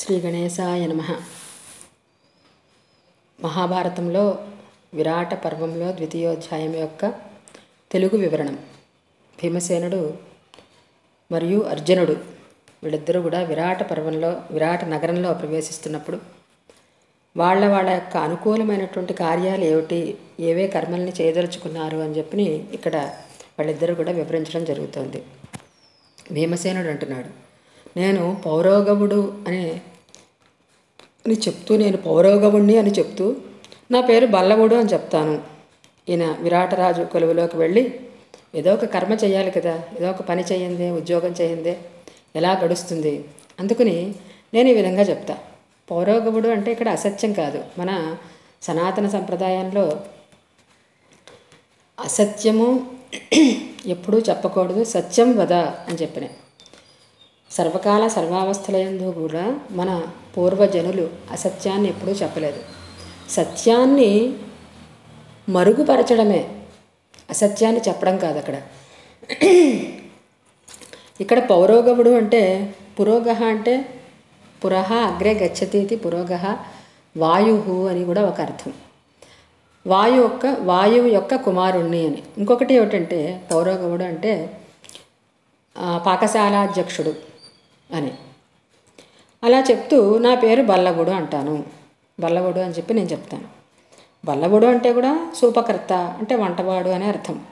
శ్రీ గణేశాయ నమ. మహాభారతంలో విరాట పర్వంలో ద్వితీయోధ్యాయం యొక్క తెలుగు వివరణం. భీమసేనుడు మరియు అర్జునుడు వీళ్ళిద్దరూ కూడా విరాట పర్వంలో విరాట నగరంలో ప్రవేశిస్తున్నప్పుడు వాళ్ళ వాళ్ళ యొక్క అనుకూలమైనటువంటి కార్యాలు ఏమిటి ఏవే కర్మల్ని చేయదలుచుకున్నారు అని చెప్పి ఇక్కడ వాళ్ళిద్దరూ కూడా వివరించడం జరుగుతోంది. భీమసేనుడు అంటున్నాడు నేను పౌరోగవుడు అనే అని చెప్తూ నేను పౌరోగవుణ్ణి అని చెప్తూ నా పేరు బల్లవుడు అని చెప్తాను. ఈయన విరాటరాజు కొలువులోకి వెళ్ళి ఏదో ఒక కర్మ చేయాలి కదా ఏదో ఒక పని చేయందే ఉద్యోగం చేయందే ఎలా గడుస్తుంది? అందుకని నేను ఈ విధంగా చెప్తా. పౌరోగవుడు అంటే ఇక్కడ అసత్యం కాదు. మన సనాతన సంప్రదాయంలో అసత్యము ఎప్పుడూ చెప్పకూడదు సత్యం వద అని చెప్పిన. సర్వకాల సర్వావస్థలయందు కూడా మన పూర్వజనులు అసత్యాన్ని ఎప్పుడూ చెప్పలేదు. సత్యాన్ని మరుగుపరచడమే. అసత్యాన్ని చెప్పడం కాదు అక్కడ. ఇక్కడ పౌరోగవుడు అంటే పురోగహ అంటే పురహ అగ్రే గచ్చతి ఇది పురోగహ వాయు అని కూడా ఒక అర్థం. వాయు యొక్క వాయువు యొక్క కుమారుణ్ణి అని. ఇంకొకటి ఏమిటంటే పౌరోగవుడు అంటే పాకశాలాధ్యక్షుడు. అని. అలా చెప్తూ నా పేరు బల్లగుడు అంటాను. బల్లగుడు అని చెప్పి నేను చెప్తాను. బల్లగుడు అంటే కూడా సూపకర్త అంటే వంటవాడు అనే అర్థం.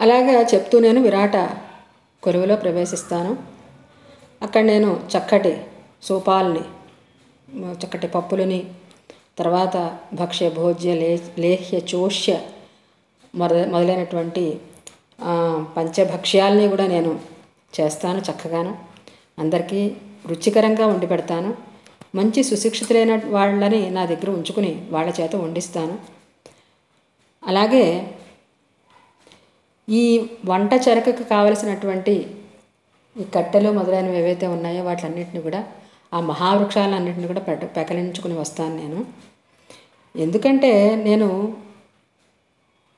అలాగా చెప్తూ నేను విరాట కొలువులో ప్రవేశిస్తాను. అక్కడ నేను చక్కటి సూపాలని చక్కటి పప్పులని తర్వాత భక్ష్య భోజ్య లే లేహ్య చోష్య మొద మొదలైనటువంటి పంచభక్ష్యాలని కూడా నేను చేస్తాను చక్కగాను. అందరికీ రుచికరంగా వండి పెడతాను. మంచి సుశిక్షితులైన వాళ్ళని నా దగ్గర ఉంచుకుని వాళ్ళ చేత వండిస్తాను. అలాగే ఈ వంట చెరకకు కావలసినటువంటి ఈ కట్టెలు మొదలైనవి ఏవైతే ఉన్నాయో వాటిలన్నింటినీ కూడా ఆ మహావృక్షాలన్నింటినీ కూడా పెట పెకలించుకుని వస్తాను నేను. ఎందుకంటే నేను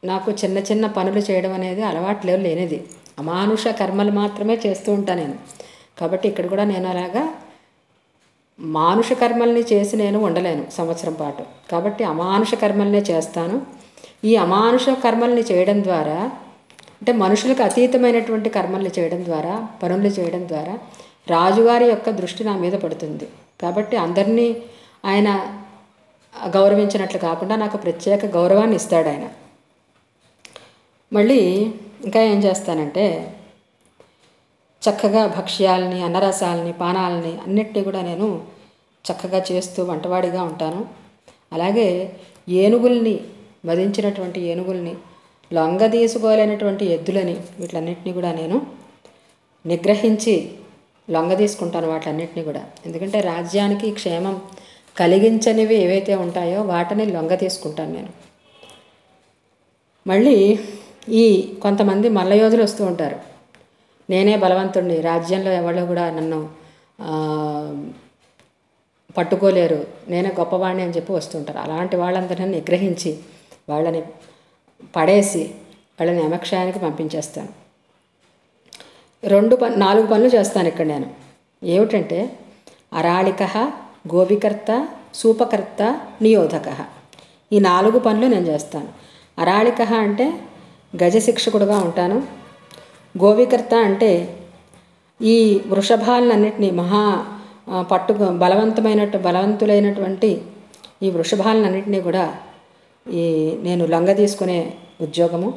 నాకు చిన్న చిన్న పనులు చేయడం అనేది అలవాట్లు లేనిది. అమానుష కర్మలు మాత్రమే చేస్తూ ఉంటాను నేను. కాబట్టి ఇక్కడ కూడా నేను అలాగా మానుష కర్మల్ని చేసి నేను ఉండలేను సంవత్సరం పాటు. కాబట్టి అమానుష కర్మల్నే చేస్తాను. ఈ అమానుష కర్మల్ని చేయడం ద్వారా అంటే మనుషులకు అతీతమైనటువంటి కర్మల్ని చేయడం ద్వారా పనులు చేయడం ద్వారా రాజుగారి యొక్క దృష్టి నా మీద పడుతుంది. కాబట్టి అందరినీ ఆయన గౌరవించినట్లు కాకుండా నాకు ప్రత్యేక గౌరవాన్ని ఇస్తాడు ఆయన మళ్ళీ ఇంకా ఏం చేస్తానంటే చక్కగా భక్ష్యాలని అన్నరసాలని పానాలని అన్నిటినీ కూడా నేను చక్కగా చేస్తూ వంటవాడిగా ఉంటాను. అలాగే ఏనుగుల్ని వధించినటువంటి ఏనుగుల్ని లొంగ తీసుకోలేనటువంటి ఎద్దులని వీటిలన్నింటినీ కూడా నేను నిగ్రహించి లొంగ తీసుకుంటాను వాటన్నిటిని కూడా. ఎందుకంటే రాజ్యానికి క్షేమం కలిగించనివి ఏవైతే ఉంటాయో వాటిని లొంగ తీసుకుంటాను నేను. మళ్ళీ ఈ కొంతమంది మల్లయోధులు వస్తూ ఉంటారు. నేనే బలవంతుడిని రాజ్యంలో ఎవరు కూడా నన్ను పట్టుకోలేరు. నేనే గొప్పవాడిని అని చెప్పి వస్తుంటారు అలాంటి వాళ్ళందరినీ నిగ్రహించి వాళ్ళని పడేసి వాళ్ళని యమక్షయానికి పంపించేస్తాను. రెండు పని నాలుగు పనులు చేస్తాను ఇక్కడ నేను. ఏమిటంటే అరాళిక గోపికర్త సూపకర్త నియోధక. ఈ నాలుగు పనులు నేను చేస్తాను. అరాళిక అంటే గజశిక్షకుడుగా ఉంటాను. గోవికర్త అంటే ఈ వృషభాలన్నింటినీ మహా పట్టు బలవంతమైనట్టు బలవంతులైనటువంటి ఈ వృషభాలన్నింటినీ కూడా ఈ నేను లంగ తీసుకునే ఉద్యోగము.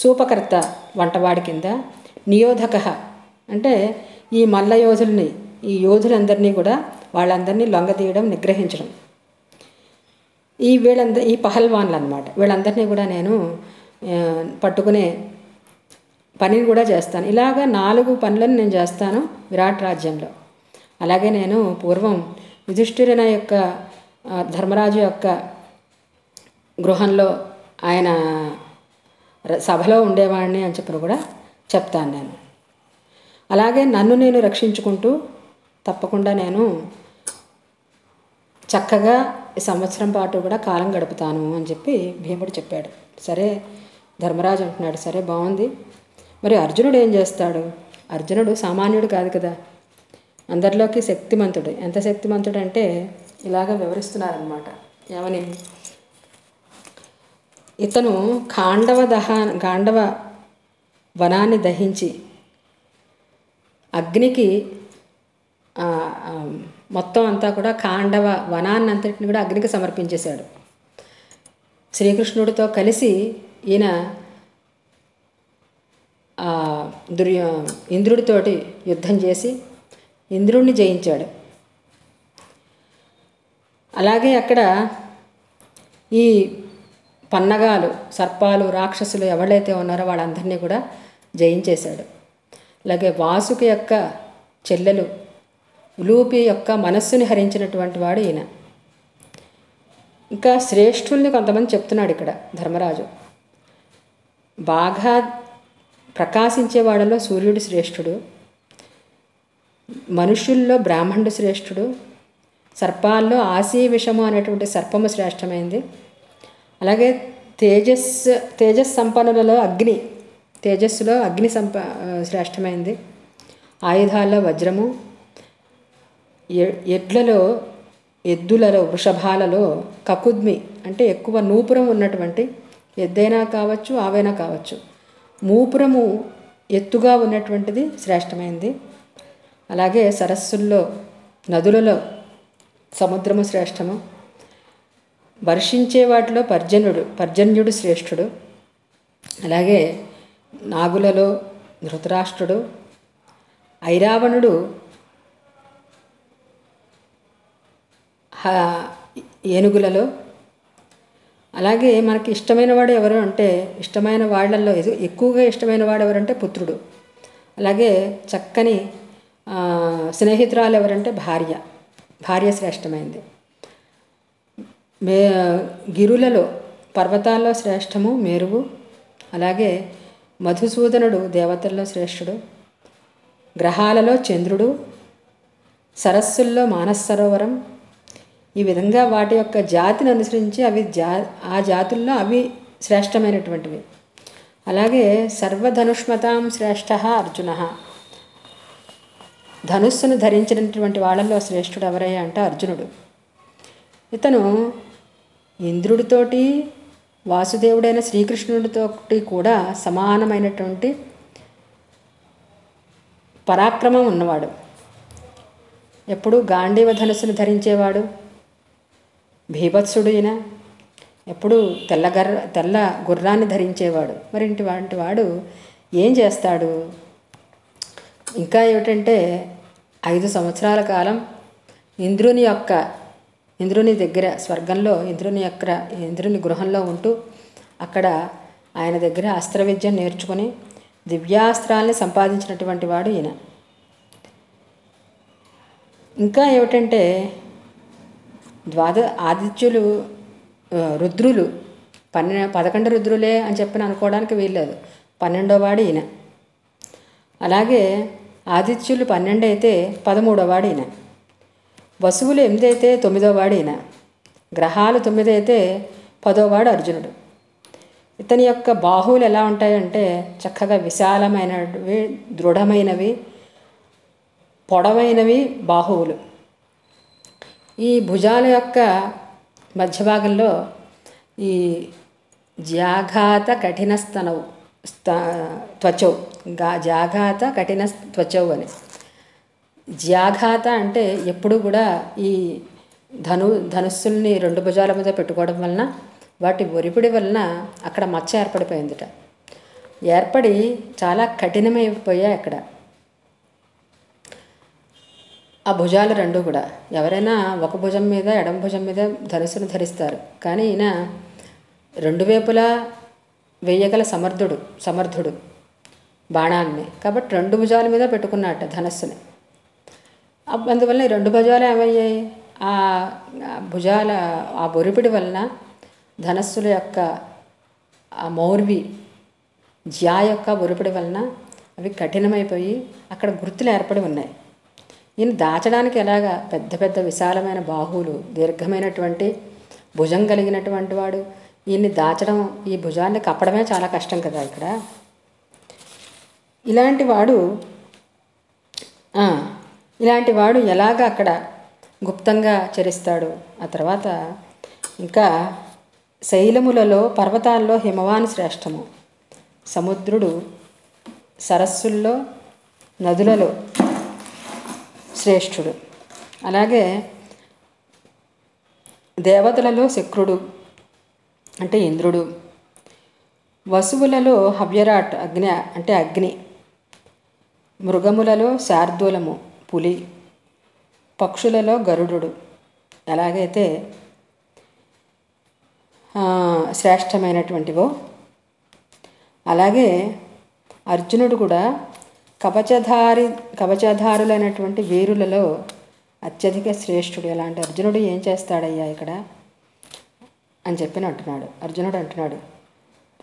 సూపకర్త వంటవాడి కింద నియోధక అంటే ఈ మల్ల యోధుల్ని ఈ యోధులందరినీ కూడా వాళ్ళందరినీ లొంగ తీయడం నిగ్రహించడం. ఈ వీళ్ళంద ఈ పహల్వాన్లు అనమాట వీళ్ళందరినీ కూడా నేను పట్టుకునే పనిని కూడా చేస్తాను. ఇలాగ నాలుగు పనులను నేను చేస్తాను విరాట్ రాజ్యంలో. అలాగే నేను పూర్వం యుధిష్ఠిరన యొక్క ధర్మరాజు యొక్క గృహంలో ఆయన సభలో ఉండేవాడిని అని చెప్పిన కూడా చెప్తాను నేను. అలాగే నన్ను నేను రక్షించుకుంటూ తప్పకుండా నేను చక్కగా సంవత్సరం పాటు కూడా కాలం గడుపుతాను అని చెప్పి భీముడు చెప్పాడు. సరే ధర్మరాజు అంటున్నాడు సరే బాగుంది మరి అర్జునుడు ఏం చేస్తాడు? అర్జునుడు సామాన్యుడు కాదు కదా. అందరిలోకి శక్తిమంతుడు. ఎంత శక్తిమంతుడు అంటే ఇలాగ వివరిస్తున్నారనమాట ఏమని? ఇతను ఖాండవ దహ గాండవ వనాన్ని దహించి అగ్నికి మొత్తం అంతా కూడా కాండవ వనాన్ని అంతటిని కూడా అగ్నికి సమర్పించేశాడు. శ్రీకృష్ణుడితో కలిసి ఈయన దుర్య ఇంద్రుడితోటి యుద్ధం చేసి ఇంద్రుడిని జయించాడు. అలాగే అక్కడ ఈ పన్నగాలు సర్పాలు రాక్షసులు ఎవరైతే ఉన్నారో వాళ్ళందరినీ కూడా జయించేశాడు. అలాగే వాసుకి యొక్క చెల్లెలు ఉలూపి యొక్క మనస్సుని హరించినటువంటి వాడు ఈయన. ఇంకా శ్రేష్ఠుల్ని కొంతమంది చెప్తున్నాడు ఇక్కడ ధర్మరాజు. బాగా ప్రకాశించే వాళ్ళలో సూర్యుడు శ్రేష్ఠుడు మనుష్యుల్లో బ్రాహ్మణుడు శ్రేష్ఠుడు సర్పాల్లో ఆశీ విషము అనేటువంటి సర్పము శ్రేష్టమైంది. అలాగే తేజస్ తేజస్ సంపన్నులలో అగ్ని తేజస్సులో అగ్ని సంప శ్రేష్టమైంది. ఆయుధాల్లో వజ్రము ఎడ్లలో ఎద్దులలో వృషభాలలో కకుద్మి అంటే ఎక్కువ నూపురం ఉన్నటువంటి ఎద్దైనా కావచ్చు ఆవైనా కావచ్చు. మూపురము ఎత్తుగా ఉన్నటువంటిది శ్రేష్టమైంది. అలాగే సరస్సుల్లో నదులలో సముద్రము శ్రేష్టము. వర్షించే వాటిలో పర్జన్యుడు పర్జన్యుడు శ్రేష్ఠుడు. అలాగే నాగులలో ధృతరాష్ట్రుడు. ఐరావణుడు ఏనుగులలో. అలాగే మనకి ఇష్టమైన వాడు ఎవరు అంటే ఇష్టమైన వాళ్ళల్లో ఎక్కువగా ఇష్టమైన వాడు ఎవరంటే పుత్రుడు. అలాగే చక్కని స్నేహితురాలు ఎవరంటే భార్య. భార్య శ్రేష్టమైంది. మే గిరులలో పర్వతాల్లో శ్రేష్టము మేరువు. అలాగే మధుసూదనుడు దేవతల్లో శ్రేష్ఠుడు. గ్రహాలలో చంద్రుడు. సరస్సుల్లో మానస సరోవరం ఈ విధంగా వాటి యొక్క జాతిని అనుసరించి అవి జా ఆ జాతుల్లో అవి శ్రేష్టమైనటువంటివి. అలాగే సర్వధనుష్మతాం శ్రేష్ఠ అర్జున. ధనుస్సును ధరించినటువంటి వాళ్ళల్లో శ్రేష్ఠుడు ఎవరయ్యా అంటే అర్జునుడు. ఇతను ఇంద్రుడితోటి వాసుదేవుడైన శ్రీకృష్ణుడితోటి కూడా సమానమైనటువంటి పరాక్రమం ఉన్నవాడు. ఎప్పుడు గాంధీవ ధనుస్సును ధరించేవాడు. భీభత్సుడు ఈయన ఎప్పుడు తెల్లగర్ర తెల్ల గుర్రాన్ని ధరించేవాడు. మరి ఇంటి వంటి వాడు ఏం చేస్తాడు? ఇంకా ఏమిటంటే ఐదు సంవత్సరాల కాలం ఇంద్రుని యొక్క ఇంద్రుని దగ్గర స్వర్గంలో ఇంద్రుని యొక్క ఇంద్రుని గృహంలో ఉంటూ అక్కడ ఆయన దగ్గర అస్త్ర విద్యను నేర్చుకుని దివ్యాస్త్రాల్ని సంపాదించినటువంటి వాడు ఈయన. ఇంకా ఏమిటంటే ద్వాద ఆదిత్యులు రుద్రులు పన్నె పదకొండు రుద్రులే అని చెప్పని అనుకోవడానికి వీల్లేదు. పన్నెండో వాడు ఈయన. అలాగే ఆదిత్యులు పన్నెండు అయితే పదమూడో వాడు ఈయన. వసువులు ఎనిమిది అయితే తొమ్మిదో వాడు ఈయన. గ్రహాలు తొమ్మిది అయితే పదోవాడు అర్జునుడు. ఇతని యొక్క బాహువులు ఎలా ఉంటాయంటే చక్కగా విశాలమైనవి దృఢమైనవి పొడవైనవి బాహువులు. ఈ భుజాల యొక్క మధ్య భాగంలో ఈ జాఘాత కఠిన స్తనవు స్త త్వచవు గా జాఘాత కఠిన త్వచవు అని. జాఘాత అంటే ఎప్పుడు కూడా ఈ ధను ధనుస్సుల్ని రెండు భుజాల మీద పెట్టుకోవడం వలన వాటి ఒరిపిడి వలన అక్కడ మచ్చ ఏర్పడిపోయిందిట. ఏర్పడి చాలా కఠినమైపోయాయి అక్కడ. ఆ భుజాలు రెండు కూడా. ఎవరైనా ఒక భుజం మీద ఎడమ భుజం మీద ధనుసును ధరిస్తారు. కానీ ఈయన రెండు వైపులా వేయగల సమర్థుడు సమర్థుడు బాణాన్ని. కాబట్టి రెండు భుజాల మీద పెట్టుకున్నట్ట ధనస్సుని. అందువల్ల ఈ రెండు భుజాలు ఏమయ్యాయి? ఆ ఆ భుజాల ఆ బొరిపిడి వలన ధనస్సుల యొక్క ఆ మౌర్వి జ్యా యొక్క బొరిపిడి వలన అవి కఠినమైపోయి అక్కడ గుర్తులు ఏర్పడి ఉన్నాయి. ఈయన దాచడానికి ఎలాగా పెద్ద పెద్ద విశాలమైన బాహువులు దీర్ఘమైనటువంటి భుజం కలిగినటువంటి వాడు. ఈయన్ని దాచడం ఈ భుజాన్ని కప్పడమే చాలా కష్టం కదా ఇక్కడ. ఇలాంటి వాడు ఇలాంటి వాడు ఎలాగ అక్కడ గుప్తంగా చరిస్తాడు? ఆ తర్వాత ఇంకా శైలములలో పర్వతాల్లో హిమవాన్ శ్రేష్టము. సముద్రుడు సరస్సుల్లో నదులలో శ్రేష్ఠుడు. అలాగే దేవతలలో శక్రుడు అంటే ఇంద్రుడు. వసువులలో హవ్యరాట్ అగ్ని అంటే అగ్ని. మృగములలో శార్దూలము పులి. పక్షులలో గరుడు ఎలాగైతే శ్రేష్టమైనటువంటివో. అలాగే అర్జునుడు కూడా కవచధారి కవచధారులైనటువంటి వీరులలో అత్యధిక శ్రేష్ఠుడు ఎలాంటి అర్జునుడు ఏం చేస్తాడయ్యా ఇక్కడ? అని చెప్పి అంటున్నాడు. అర్జునుడు అంటున్నాడు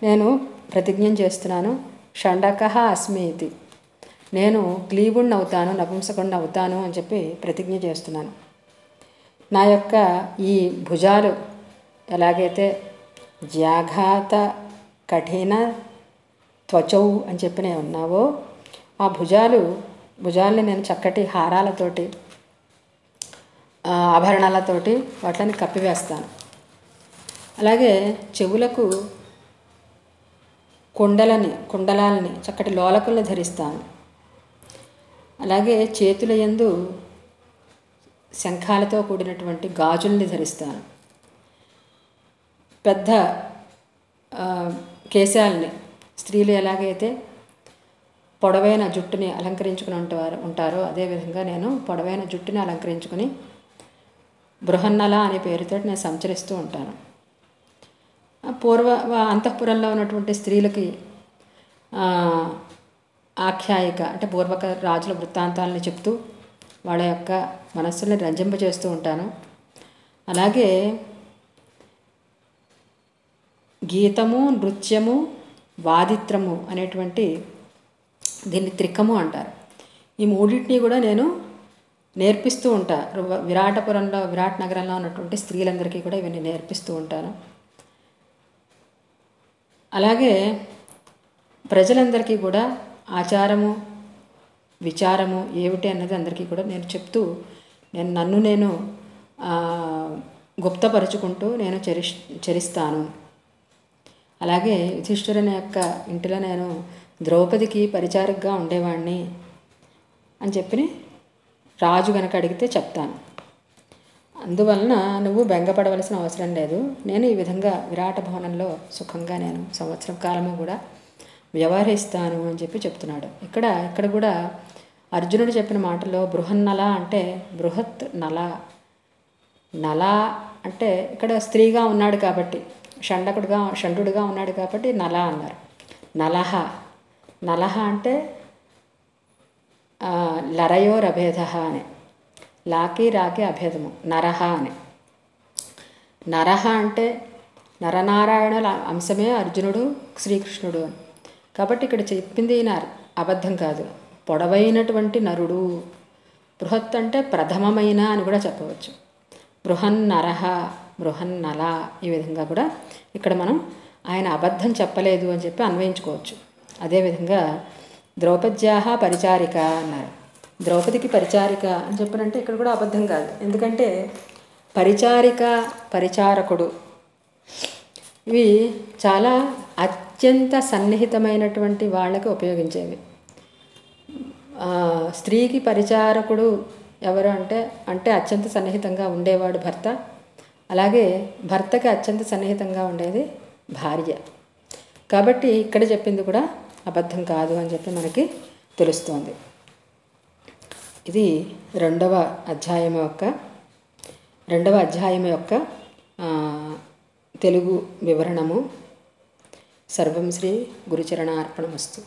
నేను ప్రతిజ్ఞ చేస్తున్నాను షండక అస్మి ఇది. నేను క్లీవుణ్ణి అవుతాను నపుంసకుణ్ణి అవుతాను అని చెప్పి ప్రతిజ్ఞ చేస్తున్నాను. నా యొక్క ఈ భుజాలు ఎలాగైతే జాఘాత కఠిన త్వచౌ అని చెప్పి నేను ఉన్నావో ఆ భుజాలు భుజాల్ని నేను చక్కటి హారాలతోటి ఆభరణాలతోటి వాటిని కప్పివేస్తాను. అలాగే చెవులకు కుండలని కుండలాలని చక్కటి లోలకుల్ని ధరిస్తాను. అలాగే చేతుల యందు శంఖాలతో కూడినటువంటి గాజుల్ని ధరిస్తాను. పెద్ద కేశాలని స్త్రీలు ఎలాగైతే పొడవైన జుట్టుని అలంకరించుకుని ఉంటారు ఉంటారు అదేవిధంగా నేను పొడవైన జుట్టుని అలంకరించుకుని బృహన్నల అనే పేరుతో నేను సంచరిస్తూ ఉంటాను. పూర్వ అంతఃపురంలో ఉన్నటువంటి స్త్రీలకి ఆఖ్యాయిక అంటే పూర్వక రాజుల వృత్తాంతాలని చెప్తూ వాళ్ళ యొక్క మనస్సుని రంజింపజేస్తూ ఉంటాను. అలాగే గీతము నృత్యము వాదిత్రము అనేటువంటి దీన్ని త్రికము అంటారు. ఈ మూడింటిని కూడా నేను నేర్పిస్తూ ఉంటాను విరాటపురంలో విరాట్ నగరంలో ఉన్నటువంటి స్త్రీలందరికీ కూడా ఇవన్నీ నేర్పిస్తూ ఉంటాను. అలాగే ప్రజలందరికీ కూడా ఆచారము విచారము ఏమిటి అన్నది అందరికీ కూడా నేను చెప్తూ నేను నన్ను నేను గుప్తపరుచుకుంటూ నేను చరిష్ చరిస్తాను. అలాగే యుధిష్ఠిరుని యొక్క ఇంటిలో నేను ద్రౌపదికి పరిచారకగా ఉండేవాణ్ణి అని చెప్పి రాజు గనక అడిగితే చెప్తాను. అందువలన నువ్వు బెంగపడవలసిన అవసరం లేదు. నేను ఈ విధంగా విరాట భవనంలో సుఖంగా నేను సంవత్సరం కాలము కూడా వ్యవహరిస్తాను అని చెప్పి చెప్తున్నాడు. ఇక్కడ ఇక్కడ కూడా అర్జునుడు చెప్పిన మాటలో బృహన్నల అంటే బృహత్ నల. నల అంటే ఇక్కడ స్త్రీగా ఉన్నాడు కాబట్టి షండకుడుగా షండుడుగా ఉన్నాడు కాబట్టి నల అన్నారు. నలహ. నలహ అంటే ఆ, లరయోర్ అభేద అని. లాకి రాకి అభేదము నరహ అని. నరహ అంటే నరనారాయణుల అంశమే అర్జునుడు శ్రీకృష్ణుడు అని. కాబట్టి ఇక్కడ చెప్పింది ఈయన అబద్ధం కాదు. పొడవైనటువంటి నరుడు. బృహత్ అంటే ప్రథమమైన అని కూడా చెప్పవచ్చు. బృహన్ నరహ బృహన్ నల ఈ విధంగా కూడా ఇక్కడ మనం ఆయన అబద్ధం చెప్పలేదు అని చెప్పి అన్వయించుకోవచ్చు. అదేవిధంగా ద్రౌపద్యాహ పరిచారిక అన్నారు. ద్రౌపదికి పరిచారిక అని చెప్పనంటే ఇక్కడ కూడా అబద్ధం కాదు. ఎందుకంటే పరిచారిక పరిచారకుడు ఇవి చాలా అత్యంత సన్నిహితమైనటువంటి వాళ్ళకి ఉపయోగించేవి. స్త్రీకి పరిచారకుడు ఎవరు అంటే అంటే అత్యంత సన్నిహితంగా ఉండేవాడు భర్త. అలాగే భర్తకి అత్యంత సన్నిహితంగా ఉండేది భార్య. కాబట్టి ఇక్కడ చెప్పింది కూడా అబద్ధం కాదు అని చెప్పి మనకి తెలుస్తోంది. ఇది రెండవ అధ్యాయం యొక్క రెండవ అధ్యాయం యొక్క తెలుగు వివరణము. సర్వం శ్రీ గురుచరణ అర్పణమస్తు